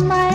my